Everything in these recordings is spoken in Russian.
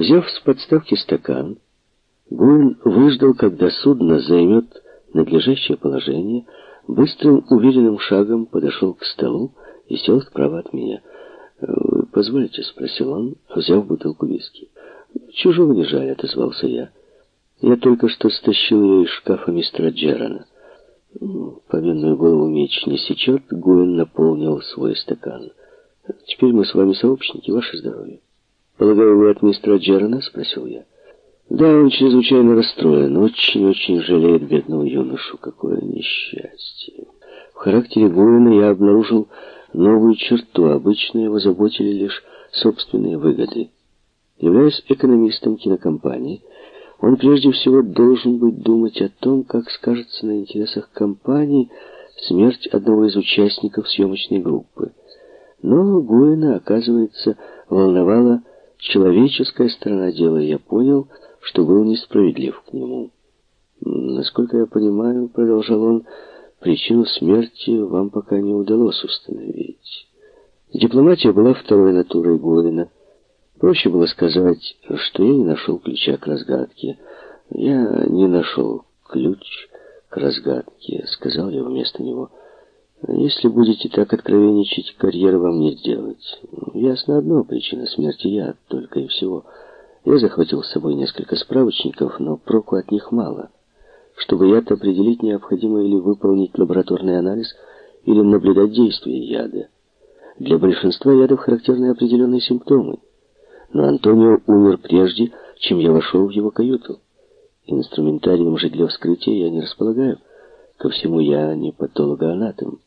Взяв с подставки стакан, Гуин выждал, когда судно займет надлежащее положение, быстрым уверенным шагом подошел к столу и сел справа от меня. «Вы позволите?» — спросил он, взяв бутылку виски. «Чужого не жаль», — отозвался я. «Я только что стащил ее из шкафа мистера Джерана». Повинную голову меч не сечет, Гуин наполнил свой стакан. «Теперь мы с вами сообщники, ваше здоровье». «Полагаю, вы от мистера Джерана?» — спросил я. «Да, он чрезвычайно расстроен, очень-очень жалеет бедного юношу. Какое несчастье!» В характере Гуина я обнаружил новую черту. Обычно его заботили лишь собственные выгоды. Являясь экономистом кинокомпании, он прежде всего должен быть думать о том, как скажется на интересах компании смерть одного из участников съемочной группы. Но Гуина, оказывается, волновала человеческая сторона дела, я понял, что был несправедлив к нему. Насколько я понимаю, продолжал он, причину смерти вам пока не удалось установить. Дипломатия была второй натурой Гуина. Проще было сказать, что я не нашел ключа к разгадке. Я не нашел ключ к разгадке, сказал я вместо него. Если будете так откровенничать, карьеры вам не сделать. Ясно одно, причина смерти я только и всего. Я захватил с собой несколько справочников, но проку от них мало. Чтобы яд определить, необходимо или выполнить лабораторный анализ, или наблюдать действие яда. Для большинства ядов характерны определенные симптомы. Но Антонио умер прежде, чем я вошел в его каюту. Инструментарием же для вскрытия я не располагаю. Ко всему я не патологоанатом.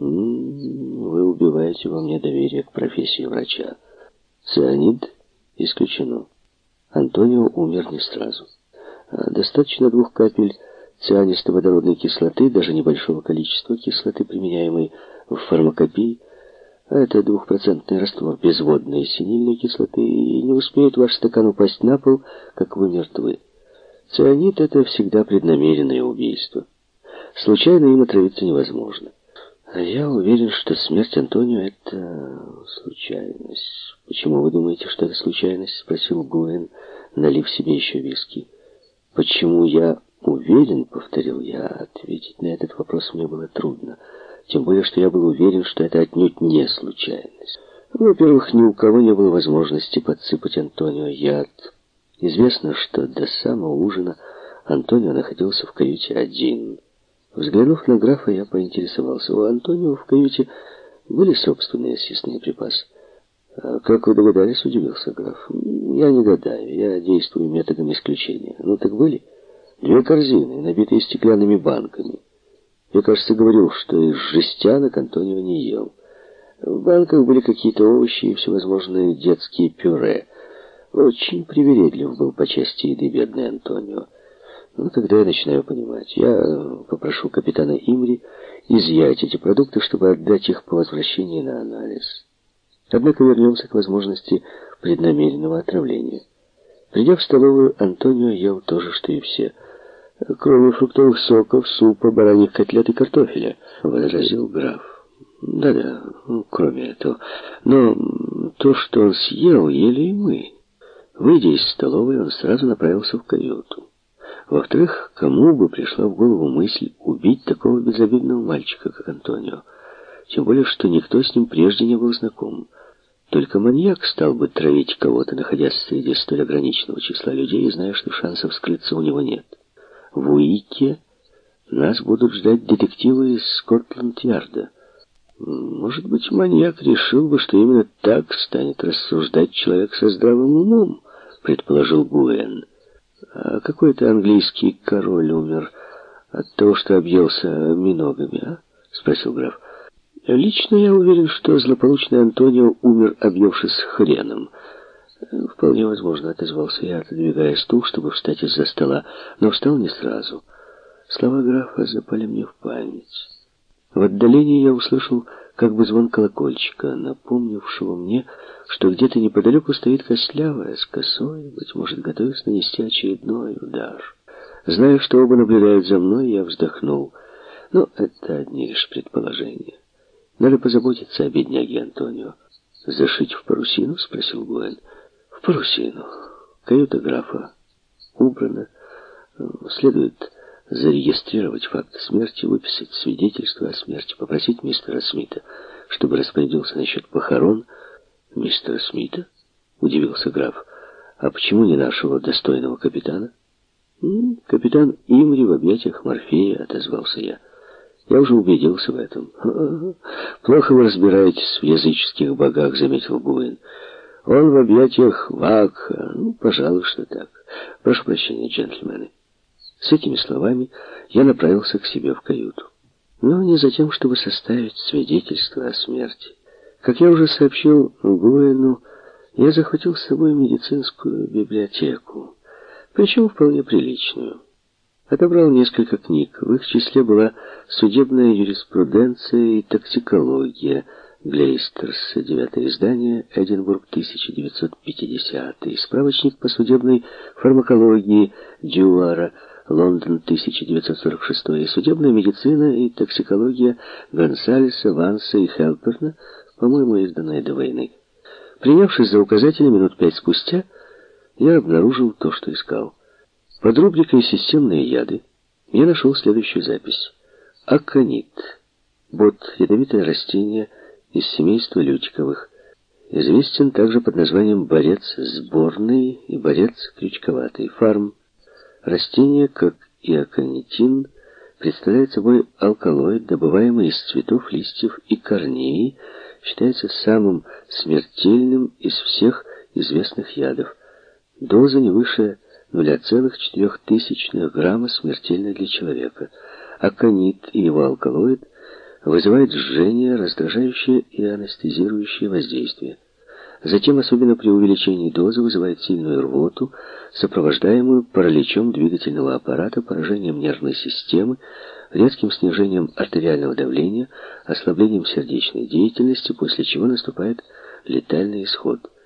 Вы убиваете во мне доверие к профессии врача. Цианид исключено. Антонио умер не сразу. А достаточно двух капель цианисто-водородной кислоты, даже небольшого количества кислоты, применяемой в фармакопии, а это двухпроцентный раствор безводной синильной кислоты, и не успеет ваш стакан упасть на пол, как вы мертвы. Цианид — это всегда преднамеренное убийство. Случайно им отравиться невозможно. А я уверен, что смерть Антонио — это случайность. Почему вы думаете, что это случайность? Спросил Гуэн, налив себе еще виски. Почему я уверен, повторил я, ответить на этот вопрос мне было трудно. Тем более, что я был уверен, что это отнюдь не случайность. Во-первых, ни у кого не было возможности подсыпать Антонио яд. Известно, что до самого ужина Антонио находился в каюте один. Взглянув на графа, я поинтересовался. У Антонио в каюте были собственные съестные припасы. А «Как вы догадались?» — удивился граф. «Я не гадаю, я действую методом исключения. Ну так были? Две корзины, набитые стеклянными банками. Я, кажется, говорил, что из жестянок Антонио не ел. В банках были какие-то овощи и всевозможные детские пюре. Очень привередлив был по части еды бедный Антонио. Ну, тогда я начинаю понимать. Я попрошу капитана Имри изъять эти продукты, чтобы отдать их по возвращении на анализ. Однако вернемся к возможности преднамеренного отравления. Придя в столовую, Антонио ел то же, что и все. Кроме фруктовых соков, супа, бараньих котлет и картофеля, возразил граф. Да-да, кроме этого. Но то, что он съел, ели и мы. Выйдя из столовой, он сразу направился в каюту. Во-вторых, кому бы пришла в голову мысль убить такого безобидного мальчика, как Антонио? Тем более, что никто с ним прежде не был знаком. Только маньяк стал бы травить кого-то, находясь среди столь ограниченного числа людей, и зная, что шансов скрыться у него нет. В Уике нас будут ждать детективы из Скотланд-Ярда. Может быть, маньяк решил бы, что именно так станет рассуждать человек со здравым умом, предположил Гуэн. А какой-то английский король умер от того, что объелся миногами, а? Спросил граф. Лично я уверен, что злополучный Антонио умер, объевшись хреном. Вполне возможно, отозвался я, отодвигая стул, чтобы встать из-за стола, но встал не сразу. Слова графа запали мне в память. В отдалении я услышал как бы звон колокольчика, напомнившего мне, что где-то неподалеку стоит костлявая с косой, быть может, готовясь нанести очередной удар. Зная, что оба наблюдают за мной, я вздохнул. Но это одни лишь предположения. Надо позаботиться о бедняге Антонио. «Зашить в парусину?» — спросил Гуэн. «В парусину», Каюта графа убрана. Следует зарегистрировать факт смерти, выписать свидетельство о смерти, попросить мистера Смита, чтобы распорядился насчет похорон. Мистера Смита? Удивился граф. А почему не нашего достойного капитана? Капитан Имри в объятиях Морфея, отозвался я. Я уже убедился в этом. Плохо вы разбираетесь в языческих богах, заметил Гуин. Он в объятиях Вакха. Ну, пожалуй, что так. Прошу прощения, джентльмены. С этими словами я направился к себе в каюту. Но не за тем, чтобы составить свидетельство о смерти. Как я уже сообщил Гуэну, я захватил с собой медицинскую библиотеку, причем вполне приличную. Отобрал несколько книг. В их числе была судебная юриспруденция и токсикология, Глейстерс, девятое издание, Эдинбург, 1950, справочник по судебной фармакологии Дюара, Лондон, 1946, и судебная медицина и токсикология Гонсалеса, Ванса и Хелперна, по-моему, изданная до войны. Принявшись за указатели минут пять спустя, я обнаружил то, что искал. Под рубрикой «Системные яды» я нашел следующую запись. Аконит. Бот – ядовитое растение – из семейства лютиковых. Известен также под названием борец сборный и борец крючковатый. Фарм. Растение, как и аконитин, представляет собой алкалоид, добываемый из цветов, листьев и корней, считается самым смертельным из всех известных ядов. Доза не выше 0,04 грамма смертельна для человека. Аконит и его алкалоид – вызывает жжение, раздражающее и анестезирующее воздействие. Затем, особенно при увеличении дозы, вызывает сильную рвоту, сопровождаемую параличом двигательного аппарата, поражением нервной системы, резким снижением артериального давления, ослаблением сердечной деятельности, после чего наступает летальный исход –